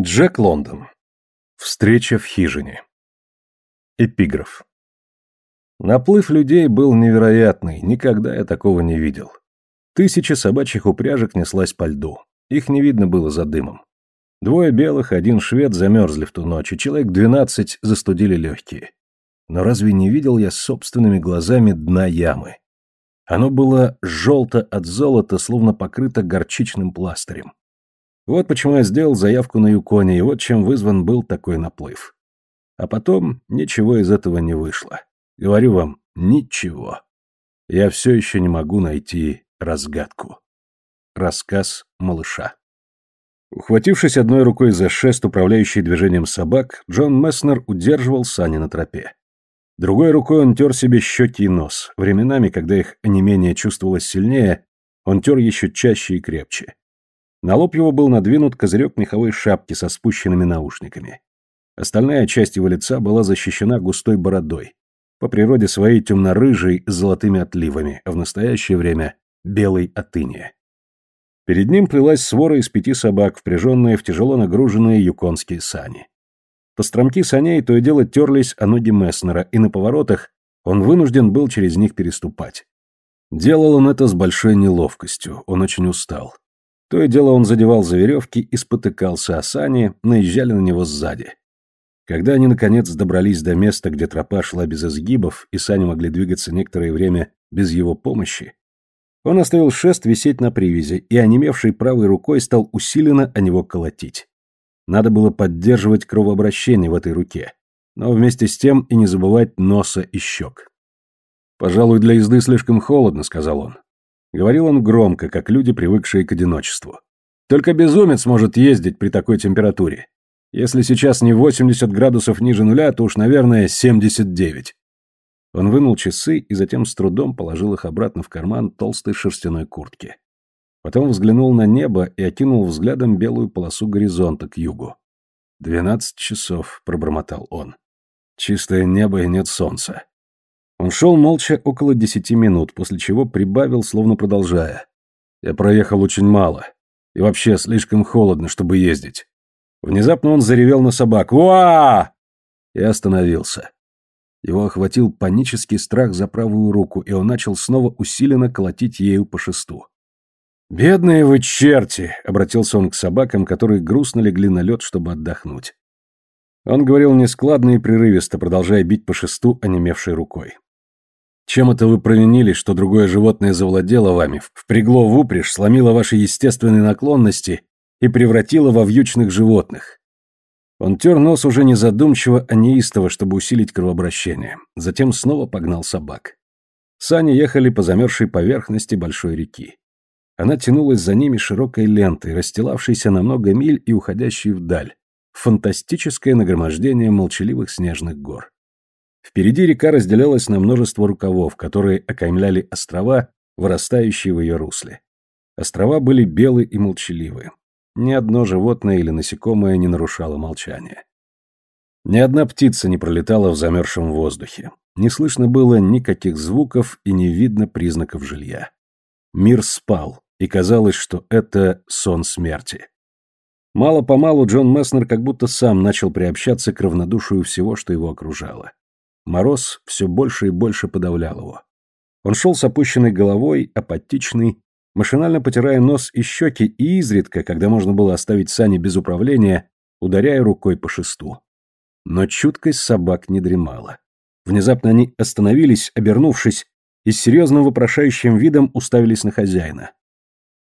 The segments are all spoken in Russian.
Джек Лондон. Встреча в хижине. Эпиграф. Наплыв людей был невероятный, никогда я такого не видел. Тысяча собачьих упряжек неслась по льду. Их не видно было за дымом. Двое белых, один швед замерзли в ту ночь, и человек двенадцать застудили легкие. Но разве не видел я собственными глазами дна ямы? Оно было желто от золота, словно покрыто горчичным пластырем. Вот почему я сделал заявку на Юконе, и вот чем вызван был такой наплыв. А потом ничего из этого не вышло. Говорю вам, ничего. Я все еще не могу найти разгадку. Рассказ малыша. Ухватившись одной рукой за шест, управляющий движением собак, Джон Месснер удерживал сани на тропе. Другой рукой он тер себе щеки и нос. Временами, когда их онемение чувствовалось сильнее, он тер еще чаще и крепче. На лоб его был надвинут козырек меховой шапки со спущенными наушниками. Остальная часть его лица была защищена густой бородой, по природе своей темно-рыжей с золотыми отливами, а в настоящее время белой от Перед ним плелась свора из пяти собак, впряженные в тяжело нагруженные юконские сани. Постромки саней то и дело терлись о ноги Месснера, и на поворотах он вынужден был через них переступать. Делал он это с большой неловкостью, он очень устал. То и дело он задевал за веревки и спотыкался, а сани наезжали на него сзади. Когда они, наконец, добрались до места, где тропа шла без изгибов, и сани могли двигаться некоторое время без его помощи, он оставил шест висеть на привязи и, онемевшей правой рукой, стал усиленно о него колотить. Надо было поддерживать кровообращение в этой руке, но вместе с тем и не забывать носа и щек. «Пожалуй, для езды слишком холодно», — сказал он. Говорил он громко, как люди, привыкшие к одиночеству. Только безумец может ездить при такой температуре. Если сейчас не 80 градусов ниже нуля, то уж, наверное, 79. Он вынул часы и затем с трудом положил их обратно в карман толстой шерстяной куртки. Потом взглянул на небо и окинул взглядом белую полосу горизонта к югу. «Двенадцать часов», — пробормотал он. «Чистое небо и нет солнца. Он шел молча около десяти минут, после чего прибавил, словно продолжая. «Я проехал очень мало. И вообще слишком холодно, чтобы ездить». Внезапно он заревел на собак. «Уа!» И остановился. Его охватил панический страх за правую руку, и он начал снова усиленно колотить ею по шесту. «Бедные вы черти!» — обратился он к собакам, которые грустно легли на лед, чтобы отдохнуть. Он говорил нескладно и прерывисто, продолжая бить по шесту онемевшей рукой. Чем это вы провинились, что другое животное завладело вами, впрягло в упряжь, сломило ваши естественные наклонности и превратило во вьючных животных? Он тер нос уже не задумчиво, а неистово, чтобы усилить кровообращение. Затем снова погнал собак. Сани ехали по замерзшей поверхности большой реки. Она тянулась за ними широкой лентой, расстилавшейся на много миль и уходящей вдаль. Фантастическое нагромождение молчаливых снежных гор. Впереди река разделялась на множество рукавов, которые окаймляли острова, вырастающие в ее русле. Острова были белые и молчаливые. Ни одно животное или насекомое не нарушало молчание. Ни одна птица не пролетала в замерзшем воздухе. Не слышно было никаких звуков и не видно признаков жилья. Мир спал, и казалось, что это сон смерти. Мало-помалу Джон Месснер как будто сам начал приобщаться к равнодушию всего, что его окружало. Мороз все больше и больше подавлял его. Он шел с опущенной головой, апатичный, машинально потирая нос и щеки и изредка, когда можно было оставить сани без управления, ударяя рукой по шесту. Но чуткость собак не дремала. Внезапно они остановились, обернувшись, и с серьезным вопрошающим видом уставились на хозяина.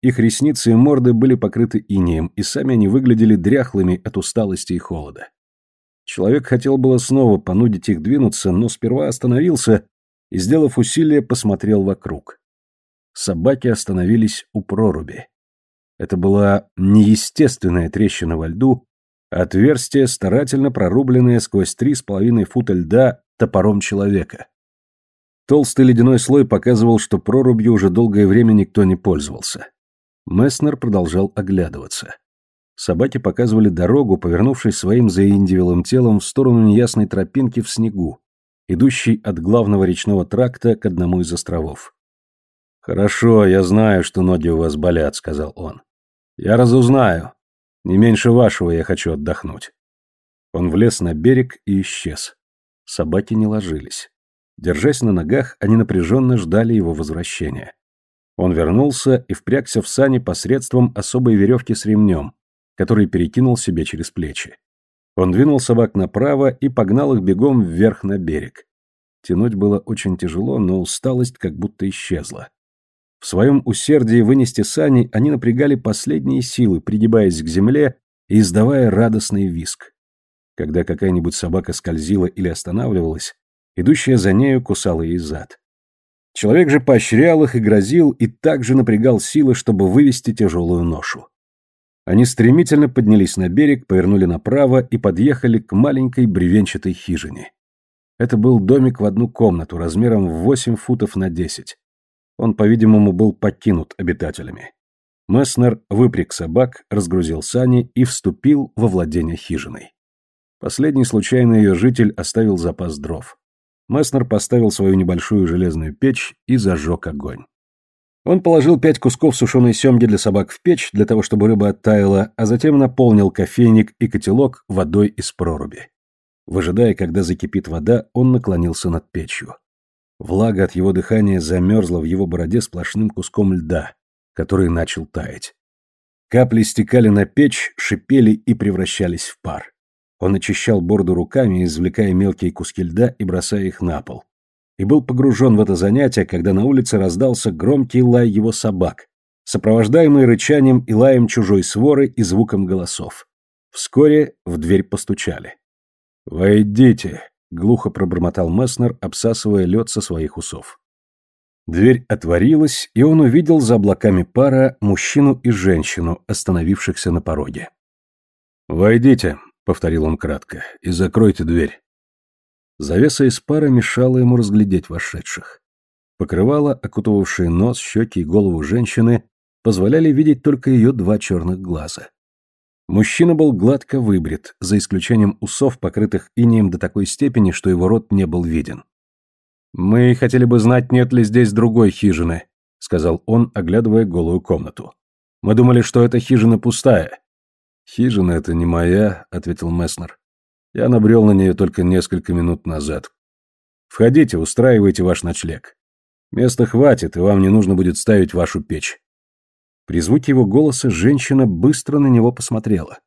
Их ресницы и морды были покрыты инеем, и сами они выглядели дряхлыми от усталости и холода. Человек хотел было снова понудить их двинуться, но сперва остановился и, сделав усилие, посмотрел вокруг. Собаки остановились у проруби. Это была неестественная трещина во льду, а отверстие, старательно прорубленное сквозь три с половиной фута льда топором человека. Толстый ледяной слой показывал, что прорубью уже долгое время никто не пользовался. Месснер продолжал оглядываться. Собаки показывали дорогу, повернувшись своим заиндивилым телом в сторону неясной тропинки в снегу, идущей от главного речного тракта к одному из островов. «Хорошо, я знаю, что ноги у вас болят», — сказал он. «Я разузнаю. Не меньше вашего я хочу отдохнуть. Он влез на берег и исчез. Собаки не ложились. Держась на ногах, они напряженно ждали его возвращения. Он вернулся и впрягся в сани посредством особой веревки с ремнем, который перекинул себе через плечи. Он двинул собак направо и погнал их бегом вверх на берег. Тянуть было очень тяжело, но усталость как будто исчезла. В своем усердии вынести сани они напрягали последние силы, пригибаясь к земле и издавая радостный виск. Когда какая-нибудь собака скользила или останавливалась, идущая за нею кусала ей зад. Человек же поощрял их и грозил, и также напрягал силы, чтобы вывести тяжелую ношу. Они стремительно поднялись на берег, повернули направо и подъехали к маленькой бревенчатой хижине. Это был домик в одну комнату, размером в 8 футов на 10. Он, по-видимому, был покинут обитателями. Месснер выпряг собак, разгрузил сани и вступил во владение хижиной. Последний случайный ее житель оставил запас дров. Месснер поставил свою небольшую железную печь и зажег огонь. Он положил пять кусков сушеной семги для собак в печь, для того, чтобы рыба оттаяла, а затем наполнил кофейник и котелок водой из проруби. Выжидая, когда закипит вода, он наклонился над печью. Влага от его дыхания замерзла в его бороде сплошным куском льда, который начал таять. Капли стекали на печь, шипели и превращались в пар. Он очищал бороду руками, извлекая мелкие куски льда и бросая их на пол. И был погружен в это занятие, когда на улице раздался громкий лай его собак, сопровождаемый рычанием и лаем чужой своры и звуком голосов. Вскоре в дверь постучали. «Войдите», глухо пробормотал Месснер, обсасывая лед со своих усов. Дверь отворилась, и он увидел за облаками пара мужчину и женщину, остановившихся на пороге. «Войдите», — повторил он кратко, — «и закройте дверь». Завеса из пара мешала ему разглядеть вошедших. Покрывало, окутывавшее нос, щеки и голову женщины, позволяли видеть только ее два черных глаза. Мужчина был гладко выбрит, за исключением усов, покрытых инеем до такой степени, что его рот не был виден. «Мы хотели бы знать, нет ли здесь другой хижины», — сказал он, оглядывая голую комнату. «Мы думали, что эта хижина пустая». «Хижина это не моя», — ответил Месснер. «Я набрел на нее только несколько минут назад. Входите, устраивайте ваш ночлег. Места хватит, и вам не нужно будет ставить вашу печь. При звуке его голоса женщина быстро на него посмотрела.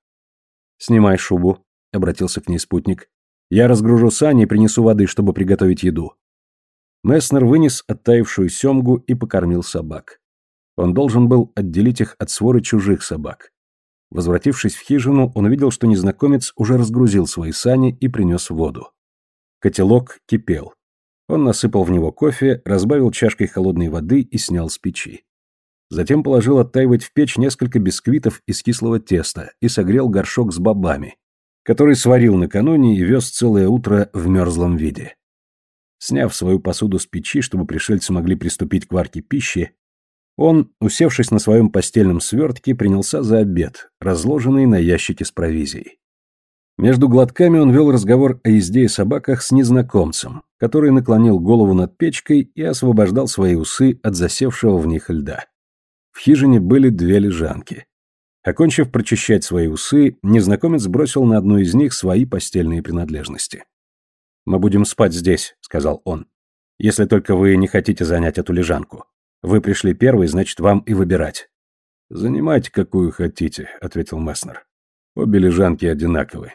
«Снимай шубу», — обратился к ней спутник. «Я разгружу сани и принесу воды, чтобы приготовить еду». Месснер вынес оттаившую семгу и покормил собак. Он должен был отделить их от своры чужих собак. Возвратившись в хижину, он увидел, что незнакомец уже разгрузил свои сани и принес воду. Котелок кипел. Он насыпал в него кофе, разбавил чашкой холодной воды и снял с печи. Затем положил оттаивать в печь несколько бисквитов из кислого теста и согрел горшок с бобами, который сварил накануне и вез целое утро в мерзлом виде. Сняв свою посуду с печи, чтобы пришельцы могли приступить к варке пищи, он, усевшись на своем постельном свертке, принялся за обед, разложенный на ящике с провизией. Между глотками он вел разговор о езде и собаках с незнакомцем, который наклонил голову над печкой и освобождал свои усы от засевшего в них льда. В хижине были две лежанки. Окончив прочищать свои усы, незнакомец бросил на одну из них свои постельные принадлежности. «Мы будем спать здесь», — сказал он. «Если только вы не хотите занять эту лежанку. Вы пришли первый, значит, вам и выбирать». «Занимайте, какую хотите», — ответил Месснер. «Обе лежанки одинаковы».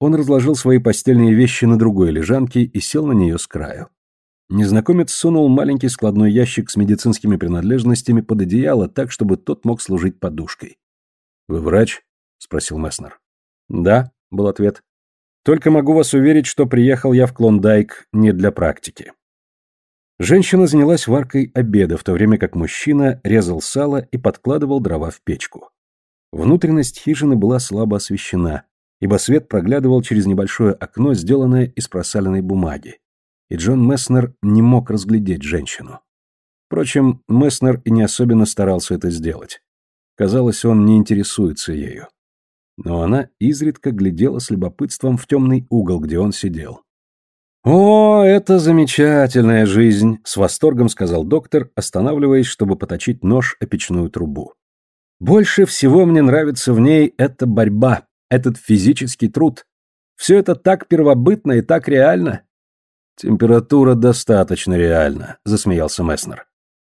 Он разложил свои постельные вещи на другой лежанке и сел на нее с краю. Незнакомец сунул маленький складной ящик с медицинскими принадлежностями под одеяло так, чтобы тот мог служить подушкой. «Вы врач?» — спросил Месснер. «Да», — был ответ. «Только могу вас уверить, что приехал я в Клондайк не для практики». Женщина занялась варкой обеда, в то время как мужчина резал сало и подкладывал дрова в печку. Внутренность хижины была слабо освещена, ибо свет проглядывал через небольшое окно, сделанное из просаленной бумаги, и Джон Месснер не мог разглядеть женщину. Впрочем, Месснер и не особенно старался это сделать. Казалось, он не интересуется ею. Но она изредка глядела с любопытством в темный угол, где он сидел. «О, это замечательная жизнь!» — с восторгом сказал доктор, останавливаясь, чтобы поточить нож о печную трубу. Больше всего мне нравится в ней эта борьба, этот физический труд. Все это так первобытно и так реально. Температура достаточно реальна, засмеялся Месснер.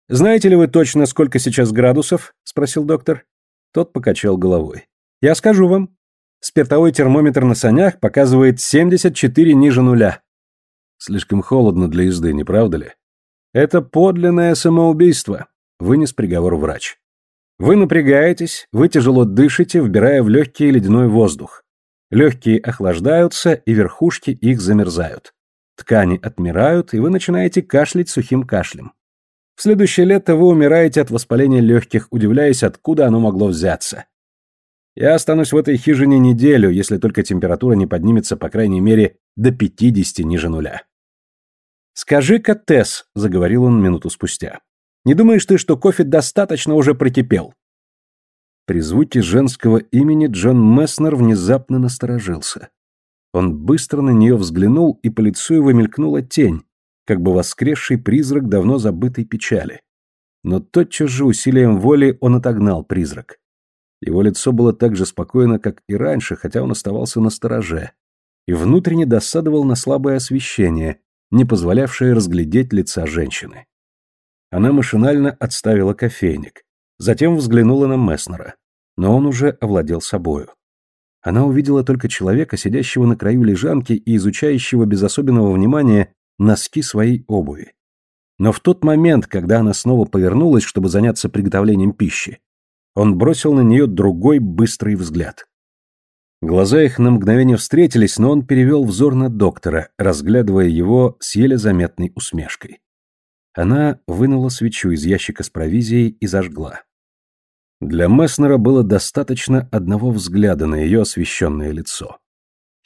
Знаете ли вы точно, сколько сейчас градусов? спросил доктор. Тот покачал головой. Я скажу вам. Спиртовой термометр на санях показывает 74 ниже нуля. Слишком холодно для езды, не правда ли? Это подлинное самоубийство, вынес приговор врач. Вы напрягаетесь, вы тяжело дышите, вбирая в легкие ледяной воздух. Легкие охлаждаются, и верхушки их замерзают. Ткани отмирают, и вы начинаете кашлять сухим кашлем. В следующее лето вы умираете от воспаления легких, удивляясь, откуда оно могло взяться. Я останусь в этой хижине неделю, если только температура не поднимется, по крайней мере, до 50 ниже нуля. «Скажи-ка, Тесс», — заговорил он минуту спустя, — «не думаешь ты, что кофе достаточно уже прокипел?» При звуке женского имени Джон Месснер внезапно насторожился. Он быстро на нее взглянул, и по лицу его мелькнула тень, как бы воскресший призрак давно забытой печали. Но тотчас же усилием воли он отогнал призрак. Его лицо было так же спокойно, как и раньше, хотя он оставался на стороже, и внутренне досадовал на слабое освещение, не позволявшее разглядеть лица женщины. Она машинально отставила кофейник, затем взглянула на Месснера, но он уже овладел собою. Она увидела только человека, сидящего на краю лежанки и изучающего без особенного внимания носки своей обуви. Но в тот момент, когда она снова повернулась, чтобы заняться приготовлением пищи, он бросил на нее другой быстрый взгляд. Глаза их на мгновение встретились, но он перевел взор на доктора, разглядывая его с еле заметной усмешкой. Она вынула свечу из ящика с провизией и зажгла. Для Месснера было достаточно одного взгляда на ее освещенное лицо.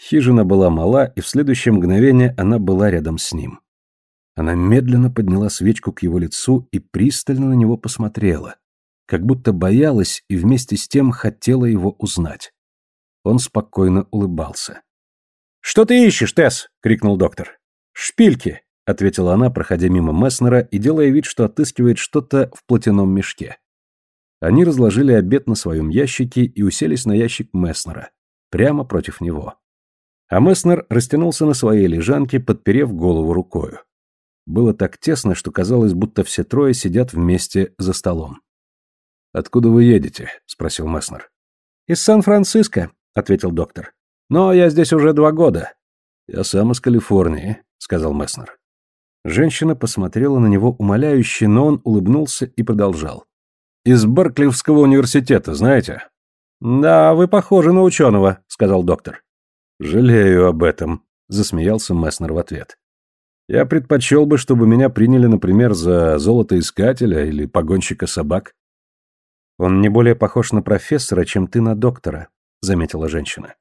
Хижина была мала, и в следующее мгновение она была рядом с ним. Она медленно подняла свечку к его лицу и пристально на него посмотрела, как будто боялась и вместе с тем хотела его узнать. Он спокойно улыбался. «Что ты ищешь, Тесс?» — крикнул доктор. «Шпильки», — ответила она, проходя мимо Месснера и делая вид, что отыскивает что-то в платяном мешке. Они разложили обед на своем ящике и уселись на ящик Месснера, прямо против него. А Месснер растянулся на своей лежанке, подперев голову рукою. Было так тесно, что казалось, будто все трое сидят вместе за столом. «Откуда вы едете?» — спросил Месснер. «Из Сан-Франциско», — ответил доктор. «Но я здесь уже два года». «Я сам из Калифорнии», — сказал Месснер. Женщина посмотрела на него умоляюще, но он улыбнулся и продолжал. Из Беркливского университета, знаете? Да, вы похожи на ученого, сказал доктор. Жалею об этом, засмеялся Месснер в ответ. Я предпочел бы, чтобы меня приняли, например, за золотоискателя или погонщика собак. Он не более похож на профессора, чем ты на доктора, заметила женщина.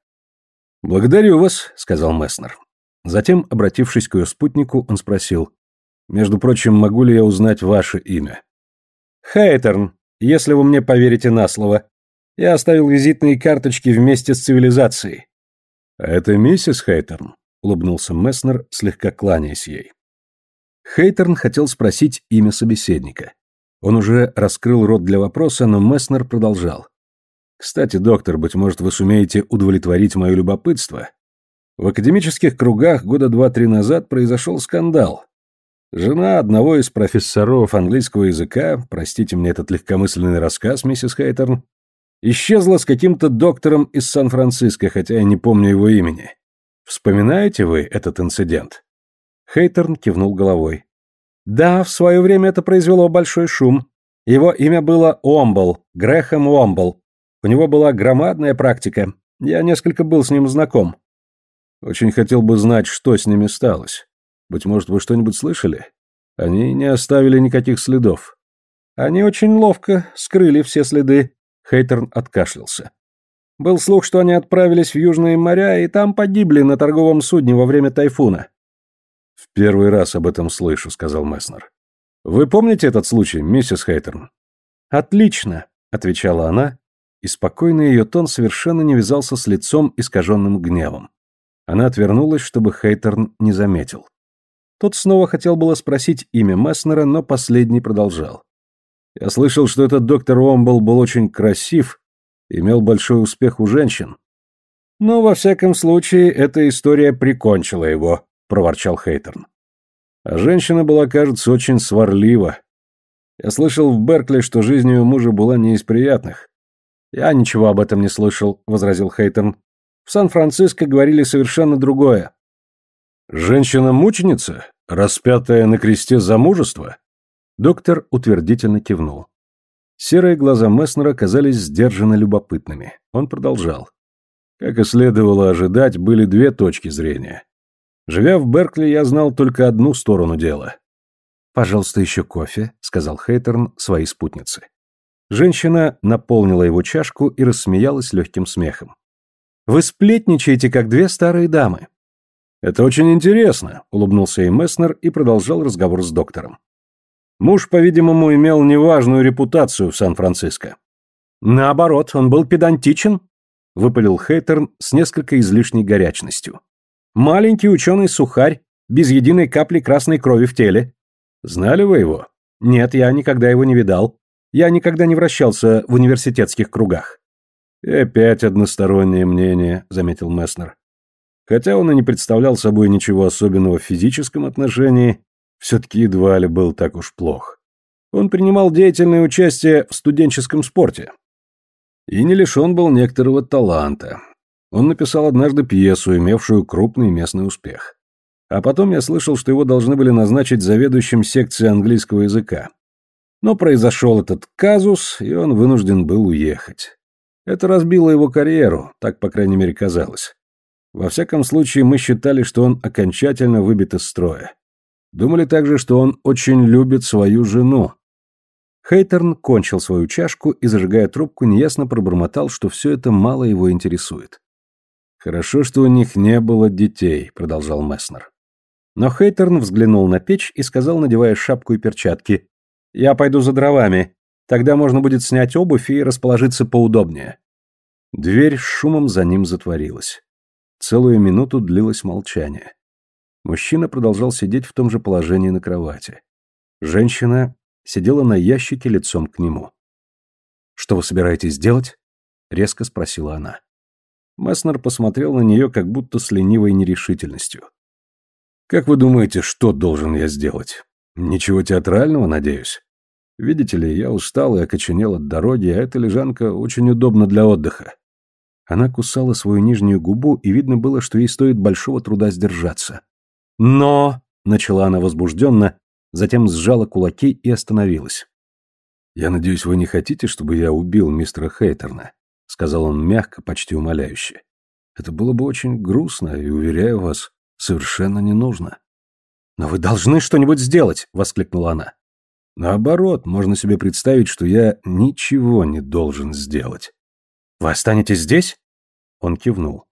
Благодарю вас, сказал Месснер. Затем, обратившись к ее спутнику, он спросил: "Между прочим, могу ли я узнать ваше имя?" Хейтерн, если вы мне поверите на слово. Я оставил визитные карточки вместе с цивилизацией. А это миссис Хейтерн, улыбнулся Месснер, слегка кланяясь ей. Хейтерн хотел спросить имя собеседника. Он уже раскрыл рот для вопроса, но Месснер продолжал. «Кстати, доктор, быть может, вы сумеете удовлетворить мое любопытство? В академических кругах года два-три назад произошел скандал. Жена одного из профессоров английского языка, простите мне этот легкомысленный рассказ, миссис Хейтерн, исчезла с каким-то доктором из Сан-Франциско, хотя я не помню его имени. Вспоминаете вы этот инцидент? Хейтерн кивнул головой. Да, в свое время это произвело большой шум. Его имя было Омбл, Грэхэм Омбл. У него была громадная практика. Я несколько был с ним знаком. Очень хотел бы знать, что с ними сталось. Быть может, вы что-нибудь слышали? Они не оставили никаких следов. Они очень ловко скрыли все следы. Хейтерн откашлялся. Был слух, что они отправились в Южные моря и там погибли на торговом судне во время тайфуна. В первый раз об этом слышу, сказал Месснер. Вы помните этот случай, миссис Хейтерн? Отлично, отвечала она, и спокойный ее тон совершенно не вязался с лицом, искаженным гневом. Она отвернулась, чтобы Хейтерн не заметил. Тот снова хотел было спросить имя Месснера, но последний продолжал. Я слышал, что этот доктор Омбл был очень красив, имел большой успех у женщин. Но, во всяком случае, эта история прикончила его, проворчал Хейтерн. А женщина была, кажется, очень сварлива. Я слышал в Беркли, что жизнь ее мужа была не из приятных. Я ничего об этом не слышал, возразил Хейтерн. В Сан-Франциско говорили совершенно другое. Женщина-мученица, распятая на кресте за мужество? Доктор утвердительно кивнул. Серые глаза Месснера казались сдержанно любопытными. Он продолжал. Как и следовало ожидать, были две точки зрения. Живя в Беркли, я знал только одну сторону дела. «Пожалуйста, еще кофе», — сказал Хейтерн своей спутнице. Женщина наполнила его чашку и рассмеялась легким смехом. «Вы сплетничаете, как две старые дамы». «Это очень интересно», — улыбнулся и Месснер и продолжал разговор с доктором. Муж, по-видимому, имел неважную репутацию в Сан-Франциско. «Наоборот, он был педантичен», — выпалил Хейтерн с несколько излишней горячностью. Маленький ученый-сухарь, без единой капли красной крови в теле. Знали вы его? Нет, я никогда его не видал. Я никогда не вращался в университетских кругах. И опять одностороннее мнение, заметил Месснер. Хотя он и не представлял собой ничего особенного в физическом отношении, все-таки едва ли был так уж плох. Он принимал деятельное участие в студенческом спорте. И не лишен был некоторого таланта. Он написал однажды пьесу, имевшую крупный местный успех. А потом я слышал, что его должны были назначить заведующим секцией английского языка. Но произошел этот казус, и он вынужден был уехать. Это разбило его карьеру, так, по крайней мере, казалось. Во всяком случае, мы считали, что он окончательно выбит из строя. Думали также, что он очень любит свою жену. Хейтерн кончил свою чашку и, зажигая трубку, неясно пробормотал, что все это мало его интересует. «Хорошо, что у них не было детей», — продолжал Месснер. Но Хейтерн взглянул на печь и сказал, надевая шапку и перчатки, «Я пойду за дровами. Тогда можно будет снять обувь и расположиться поудобнее». Дверь с шумом за ним затворилась. Целую минуту длилось молчание. Мужчина продолжал сидеть в том же положении на кровати. Женщина сидела на ящике лицом к нему. «Что вы собираетесь делать?» — резко спросила она. Месснер посмотрел на нее как будто с ленивой нерешительностью. «Как вы думаете, что должен я сделать? Ничего театрального, надеюсь? Видите ли, я устал и окоченел от дороги, а эта лежанка очень удобна для отдыха». Она кусала свою нижнюю губу, и видно было, что ей стоит большого труда сдержаться. «Но...» — начала она возбужденно, затем сжала кулаки и остановилась. «Я надеюсь, вы не хотите, чтобы я убил мистера Хейтерна?» — сказал он мягко, почти умоляюще. «Это было бы очень грустно, и, уверяю вас, совершенно не нужно». «Но вы должны что-нибудь сделать!» — воскликнула она. «Наоборот, можно себе представить, что я ничего не должен сделать». «Вы останетесь здесь?» Он кивнул.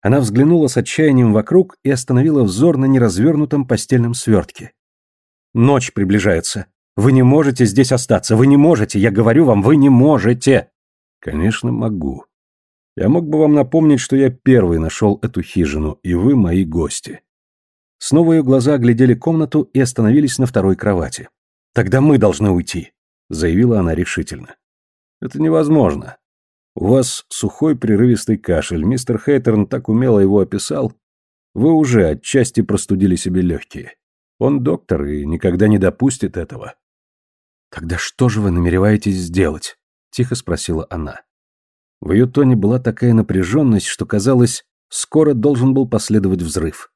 Она взглянула с отчаянием вокруг и остановила взор на неразвернутом постельном свертке. «Ночь приближается. Вы не можете здесь остаться. Вы не можете. Я говорю вам, вы не можете!» Конечно, могу. Я мог бы вам напомнить, что я первый нашел эту хижину, и вы мои гости. Снова ее глаза оглядели комнату и остановились на второй кровати. Тогда мы должны уйти, заявила она решительно. Это невозможно. У вас сухой прерывистый кашель, мистер Хейтерн так умело его описал. Вы уже отчасти простудили себе легкие. Он доктор и никогда не допустит этого. Тогда что же вы намереваетесь сделать? тихо спросила она. В ее тоне была такая напряженность, что казалось, скоро должен был последовать взрыв.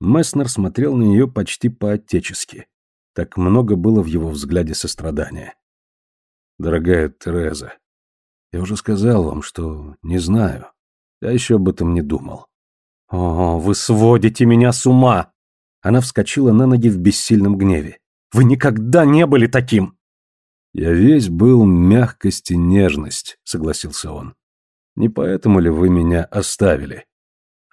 Месснер смотрел на нее почти по-отечески. Так много было в его взгляде сострадания. «Дорогая Тереза, я уже сказал вам, что не знаю. Я еще об этом не думал». «О, вы сводите меня с ума!» Она вскочила на ноги в бессильном гневе. «Вы никогда не были таким!» «Я весь был мягкость и нежность», — согласился он. «Не поэтому ли вы меня оставили?»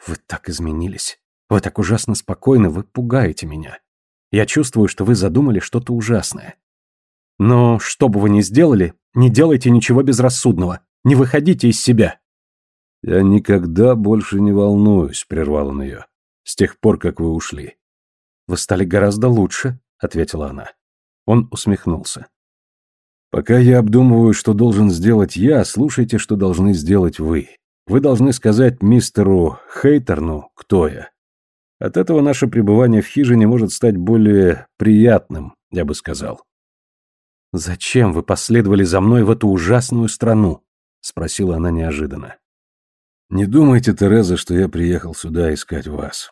«Вы так изменились. Вы так ужасно спокойны, вы пугаете меня. Я чувствую, что вы задумали что-то ужасное. Но что бы вы ни сделали, не делайте ничего безрассудного. Не выходите из себя». «Я никогда больше не волнуюсь», — прервал он ее, — «с тех пор, как вы ушли». «Вы стали гораздо лучше», — ответила она. Он усмехнулся. Пока я обдумываю, что должен сделать я, слушайте, что должны сделать вы. Вы должны сказать мистеру Хейтерну, кто я. От этого наше пребывание в хижине может стать более приятным, я бы сказал. «Зачем вы последовали за мной в эту ужасную страну?» — спросила она неожиданно. «Не думайте, Тереза, что я приехал сюда искать вас.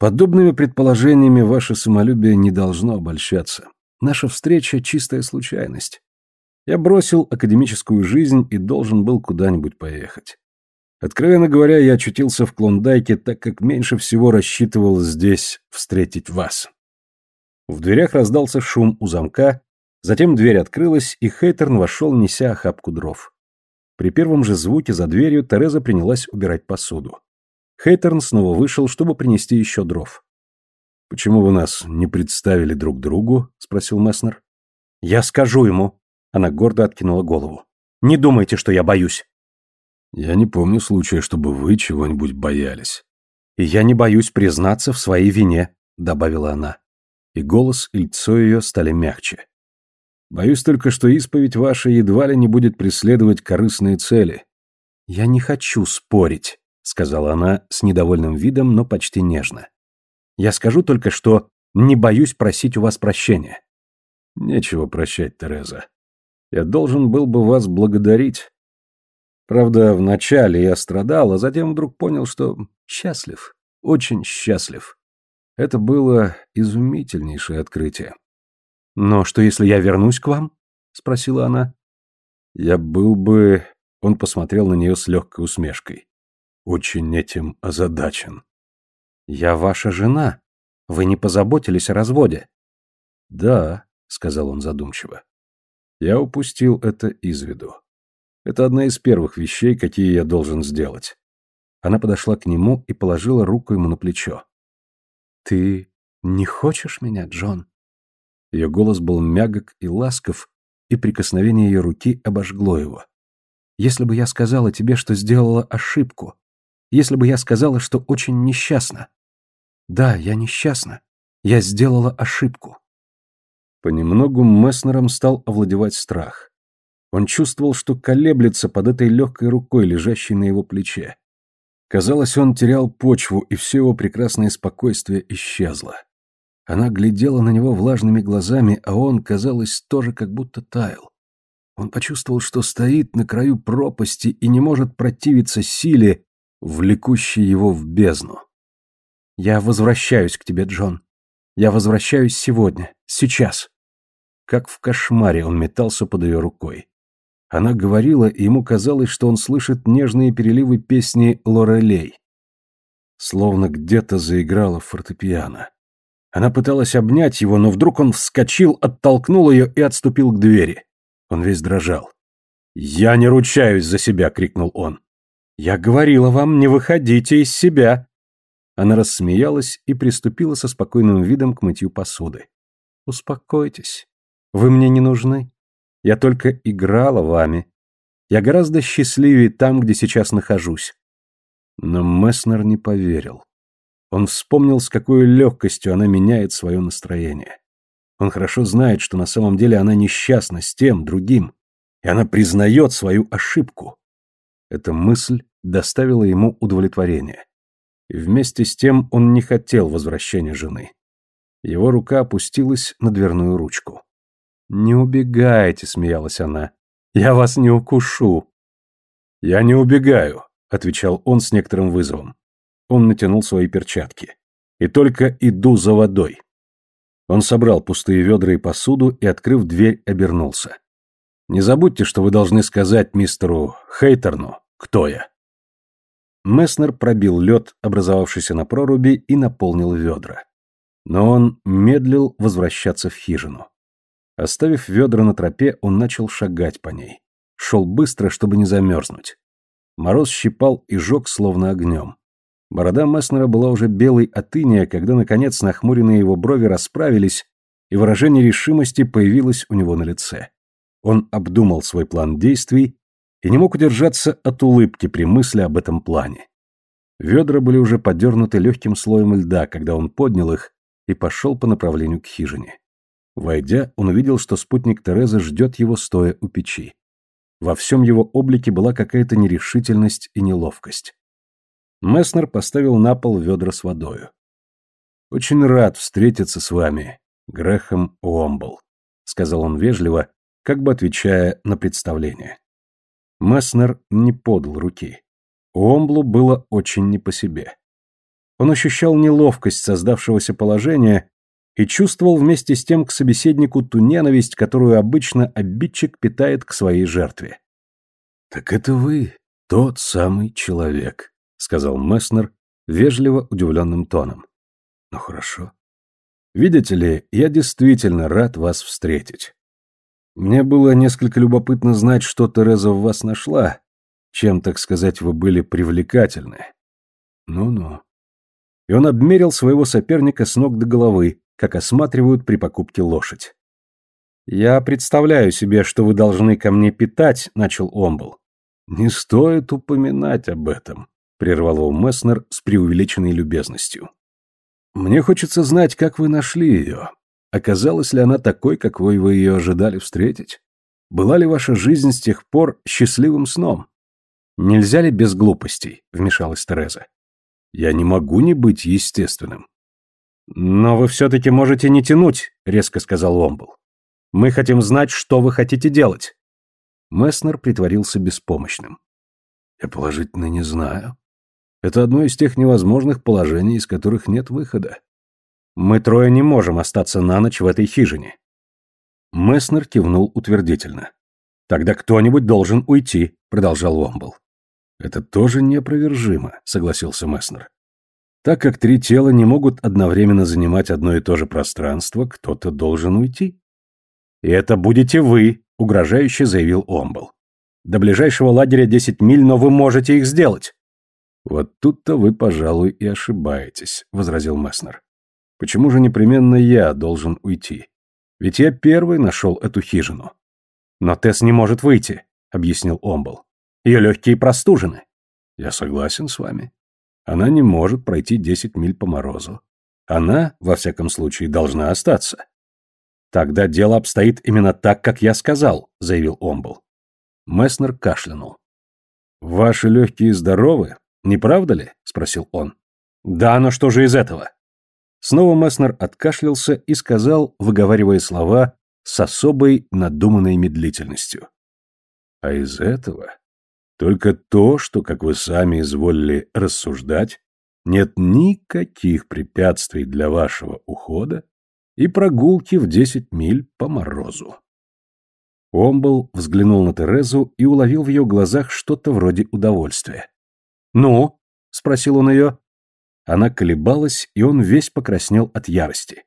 Подобными предположениями ваше самолюбие не должно обольщаться. Наша встреча — чистая случайность. Я бросил академическую жизнь и должен был куда-нибудь поехать. Откровенно говоря, я очутился в Клондайке, так как меньше всего рассчитывал здесь встретить вас. В дверях раздался шум у замка, затем дверь открылась, и Хейтерн вошел, неся охапку дров. При первом же звуке за дверью Тереза принялась убирать посуду. Хейтерн снова вышел, чтобы принести еще дров. «Почему вы нас не представили друг другу?» — спросил Месснер. «Я скажу ему». Она гордо откинула голову. «Не думайте, что я боюсь. Я не помню случая, чтобы вы чего-нибудь боялись. И я не боюсь признаться в своей вине, добавила она. И голос и лицо ее стали мягче. Боюсь только, что исповедь ваша едва ли не будет преследовать корыстные цели. Я не хочу спорить, сказала она с недовольным видом, но почти нежно. Я скажу только, что не боюсь просить у вас прощения. Нечего прощать, Тереза. Я должен был бы вас благодарить. Правда, вначале я страдал, а затем вдруг понял, что счастлив, очень счастлив. Это было изумительнейшее открытие. «Но что, если я вернусь к вам?» — спросила она. «Я был бы...» — он посмотрел на нее с легкой усмешкой. «Очень этим озадачен». «Я ваша жена. Вы не позаботились о разводе». «Да», — сказал он задумчиво. «Я упустил это из виду. Это одна из первых вещей, какие я должен сделать. Она подошла к нему и положила руку ему на плечо. «Ты не хочешь меня, Джон?» Ее голос был мягок и ласков, и прикосновение ее руки обожгло его. «Если бы я сказала тебе, что сделала ошибку, если бы я сказала, что очень несчастна. Да, я несчастна. Я сделала ошибку». Понемногу Месснером стал овладевать страх. Он чувствовал, что колеблется под этой легкой рукой, лежащей на его плече. Казалось, он терял почву, и все его прекрасное спокойствие исчезло. Она глядела на него влажными глазами, а он, казалось, тоже как будто таял. Он почувствовал, что стоит на краю пропасти и не может противиться силе, влекущей его в бездну. «Я возвращаюсь к тебе, Джон. Я возвращаюсь сегодня, сейчас». Как в кошмаре он метался под ее рукой. Она говорила, и ему казалось, что он слышит нежные переливы песни Лорелей. Словно где-то заиграла фортепиано. Она пыталась обнять его, но вдруг он вскочил, оттолкнул ее и отступил к двери. Он весь дрожал. «Я не ручаюсь за себя!» — крикнул он. «Я говорила вам, не выходите из себя!» Она рассмеялась и приступила со спокойным видом к мытью посуды. «Успокойтесь. Вы мне не нужны. Я только играла вами. Я гораздо счастливее там, где сейчас нахожусь. Но Месснер не поверил. Он вспомнил, с какой легкостью она меняет свое настроение. Он хорошо знает, что на самом деле она несчастна с тем, другим, и она признает свою ошибку. Эта мысль доставила ему удовлетворение. И вместе с тем он не хотел возвращения жены. Его рука опустилась на дверную ручку. «Не убегайте», — смеялась она. «Я вас не укушу». «Я не убегаю», — отвечал он с некоторым вызовом. Он натянул свои перчатки. «И только иду за водой». Он собрал пустые ведра и посуду и, открыв дверь, обернулся. «Не забудьте, что вы должны сказать мистеру Хейтерну, кто я». Месснер пробил лед, образовавшийся на проруби, и наполнил ведра. Но он медлил возвращаться в хижину. Оставив ведра на тропе, он начал шагать по ней. Шел быстро, чтобы не замерзнуть. Мороз щипал и жег, словно огнем. Борода Месснера была уже белой от иния, когда, наконец, нахмуренные его брови расправились, и выражение решимости появилось у него на лице. Он обдумал свой план действий и не мог удержаться от улыбки при мысли об этом плане. Ведра были уже подернуты легким слоем льда, когда он поднял их и пошел по направлению к хижине. Войдя, он увидел, что спутник Терезы ждет его, стоя у печи. Во всем его облике была какая-то нерешительность и неловкость. Месснер поставил на пол ведра с водою. «Очень рад встретиться с вами, Грехом Уомбл», — сказал он вежливо, как бы отвечая на представление. Месснер не подал руки. Уомблу было очень не по себе. Он ощущал неловкость создавшегося положения и чувствовал вместе с тем к собеседнику ту ненависть, которую обычно обидчик питает к своей жертве. «Так это вы, тот самый человек», — сказал Месснер вежливо удивленным тоном. «Ну хорошо. Видите ли, я действительно рад вас встретить. Мне было несколько любопытно знать, что Тереза в вас нашла, чем, так сказать, вы были привлекательны. Ну-ну». И он обмерил своего соперника с ног до головы, как осматривают при покупке лошадь. «Я представляю себе, что вы должны ко мне питать», — начал Омбл. «Не стоит упоминать об этом», — прервал его Месснер с преувеличенной любезностью. «Мне хочется знать, как вы нашли ее. Оказалась ли она такой, какой вы ее ожидали встретить? Была ли ваша жизнь с тех пор счастливым сном?» «Нельзя ли без глупостей?» — вмешалась Тереза. «Я не могу не быть естественным. «Но вы все-таки можете не тянуть», — резко сказал Ломбл. «Мы хотим знать, что вы хотите делать». Месснер притворился беспомощным. «Я положительно не знаю. Это одно из тех невозможных положений, из которых нет выхода. Мы трое не можем остаться на ночь в этой хижине». Месснер кивнул утвердительно. «Тогда кто-нибудь должен уйти», — продолжал Ломбл. «Это тоже неопровержимо», — согласился Месснер. Так как три тела не могут одновременно занимать одно и то же пространство, кто-то должен уйти. «И это будете вы», — угрожающе заявил Омбл. «До ближайшего лагеря десять миль, но вы можете их сделать». «Вот тут-то вы, пожалуй, и ошибаетесь», — возразил Месснер. «Почему же непременно я должен уйти? Ведь я первый нашел эту хижину». «Но Тесс не может выйти», — объяснил Омбл. «Ее легкие простужены». «Я согласен с вами. Она не может пройти 10 миль по морозу. Она, во всяком случае, должна остаться. Тогда дело обстоит именно так, как я сказал, заявил Омбл. Месснер кашлянул. Ваши легкие здоровы, не правда ли? спросил он. Да, но что же из этого? Снова Месснер откашлялся и сказал, выговаривая слова с особой надуманной медлительностью. А из этого только то, что, как вы сами изволили рассуждать, нет никаких препятствий для вашего ухода и прогулки в десять миль по морозу. Омбл взглянул на Терезу и уловил в ее глазах что-то вроде удовольствия. «Ну?» — спросил он ее. Она колебалась, и он весь покраснел от ярости.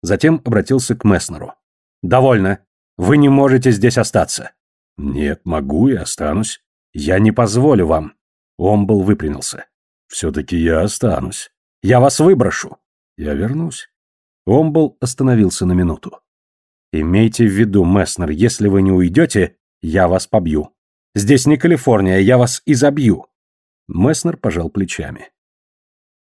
Затем обратился к Месснеру. «Довольно. Вы не можете здесь остаться». «Нет, могу и останусь. «Я не позволю вам!» Омбл выпрямился. «Все-таки я останусь. Я вас выброшу!» «Я вернусь». Омбл остановился на минуту. «Имейте в виду, Месснер, если вы не уйдете, я вас побью. Здесь не Калифорния, я вас изобью!» Месснер пожал плечами.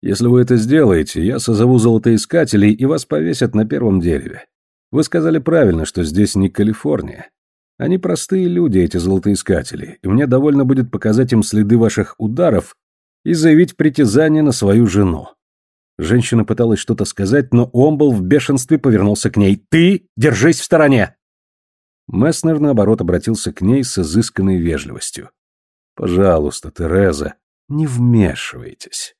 «Если вы это сделаете, я созову золотоискателей, и вас повесят на первом дереве. Вы сказали правильно, что здесь не Калифорния. Они простые люди, эти золотоискатели, и мне довольно будет показать им следы ваших ударов и заявить притязание на свою жену. Женщина пыталась что-то сказать, но Омбл в бешенстве повернулся к ней. «Ты держись в стороне!» Месснер, наоборот, обратился к ней с изысканной вежливостью. «Пожалуйста, Тереза, не вмешивайтесь».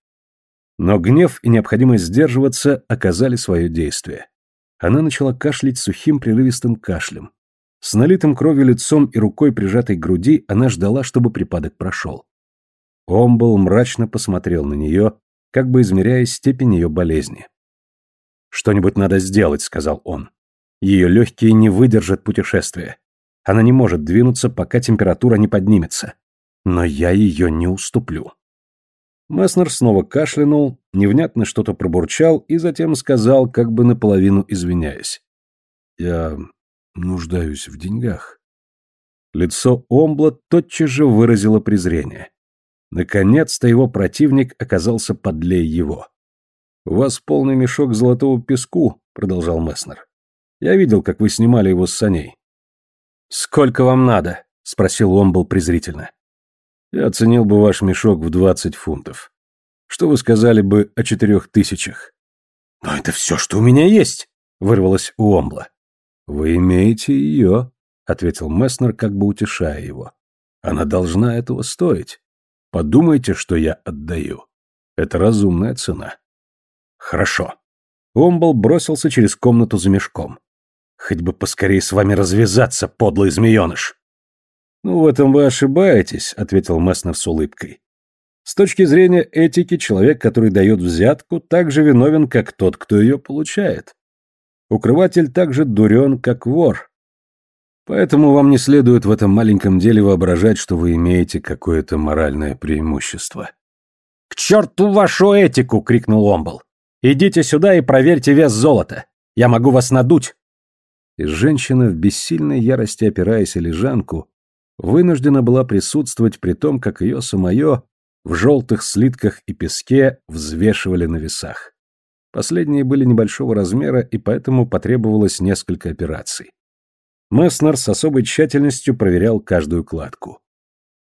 Но гнев и необходимость сдерживаться оказали свое действие. Она начала кашлять сухим прерывистым кашлем, с налитым кровью лицом и рукой прижатой к груди она ждала, чтобы припадок прошел. Омбл мрачно посмотрел на нее, как бы измеряя степень ее болезни. «Что-нибудь надо сделать», — сказал он. «Ее легкие не выдержат путешествия. Она не может двинуться, пока температура не поднимется. Но я ее не уступлю». Месснер снова кашлянул, невнятно что-то пробурчал и затем сказал, как бы наполовину извиняясь. «Я нуждаюсь в деньгах. Лицо Омбла тотчас же выразило презрение. Наконец-то его противник оказался подлее его. «У вас полный мешок золотого песку», — продолжал Месснер. Я видел, как вы снимали его с саней. «Сколько вам надо?» — спросил Омбл презрительно. «Я оценил бы ваш мешок в двадцать фунтов. Что вы сказали бы о четырех тысячах?» «Но это все, что у меня есть!» — вырвалось у Омбла. «Вы имеете ее», — ответил Месснер, как бы утешая его. «Она должна этого стоить. Подумайте, что я отдаю. Это разумная цена». «Хорошо». Омбл бросился через комнату за мешком. «Хоть бы поскорее с вами развязаться, подлый змееныш!» «Ну, в этом вы ошибаетесь», — ответил Месснер с улыбкой. «С точки зрения этики, человек, который дает взятку, так же виновен, как тот, кто ее получает. Укрыватель так же дурен, как вор. Поэтому вам не следует в этом маленьком деле воображать, что вы имеете какое-то моральное преимущество». «К черту вашу этику!» — крикнул Омбл. «Идите сюда и проверьте вес золота. Я могу вас надуть». И женщина, в бессильной ярости опираясь о лежанку, вынуждена была присутствовать при том, как ее самое в желтых слитках и песке взвешивали на весах. Последние были небольшого размера, и поэтому потребовалось несколько операций. Месснер с особой тщательностью проверял каждую кладку.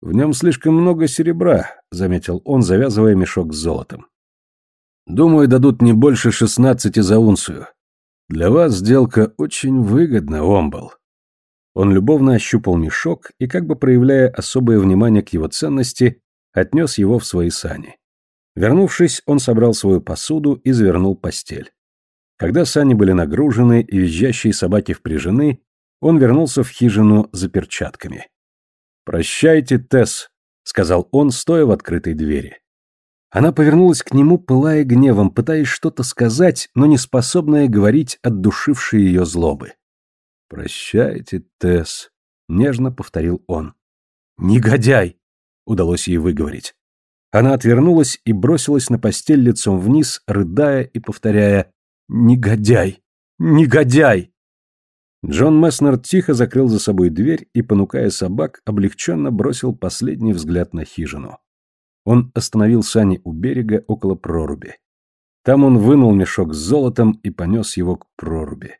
«В нем слишком много серебра», — заметил он, завязывая мешок с золотом. «Думаю, дадут не больше шестнадцати за унцию. Для вас сделка очень выгодна, Омбл. Он любовно ощупал мешок и, как бы проявляя особое внимание к его ценности, отнес его в свои сани. Вернувшись, он собрал свою посуду и завернул постель. Когда сани были нагружены и визжащие собаки впряжены, он вернулся в хижину за перчатками. «Прощайте, Тесс», — сказал он, стоя в открытой двери. Она повернулась к нему, пылая гневом, пытаясь что-то сказать, но не способная говорить от душившей ее злобы. «Прощайте, Тесс», — нежно повторил он. «Негодяй!» — удалось ей выговорить. Она отвернулась и бросилась на постель лицом вниз, рыдая и повторяя «Негодяй! Негодяй!». Джон Месснер тихо закрыл за собой дверь и, понукая собак, облегченно бросил последний взгляд на хижину. Он остановил сани у берега около проруби. Там он вынул мешок с золотом и понес его к проруби.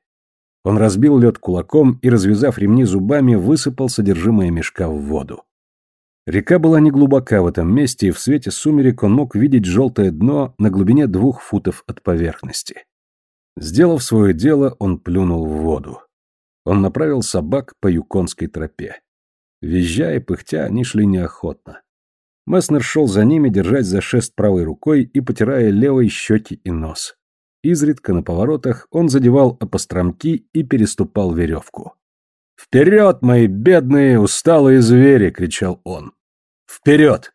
Он разбил лед кулаком и, развязав ремни зубами, высыпал содержимое мешка в воду. Река была неглубока в этом месте, и в свете сумерек он мог видеть желтое дно на глубине двух футов от поверхности. Сделав свое дело, он плюнул в воду. Он направил собак по юконской тропе. Визжа и пыхтя, они шли неохотно. Месснер шел за ними, держась за шест правой рукой и потирая левой щеки и нос. Изредка на поворотах он задевал опостромки и переступал веревку. «Вперед, мои бедные, усталые звери!» — кричал он. «Вперед!»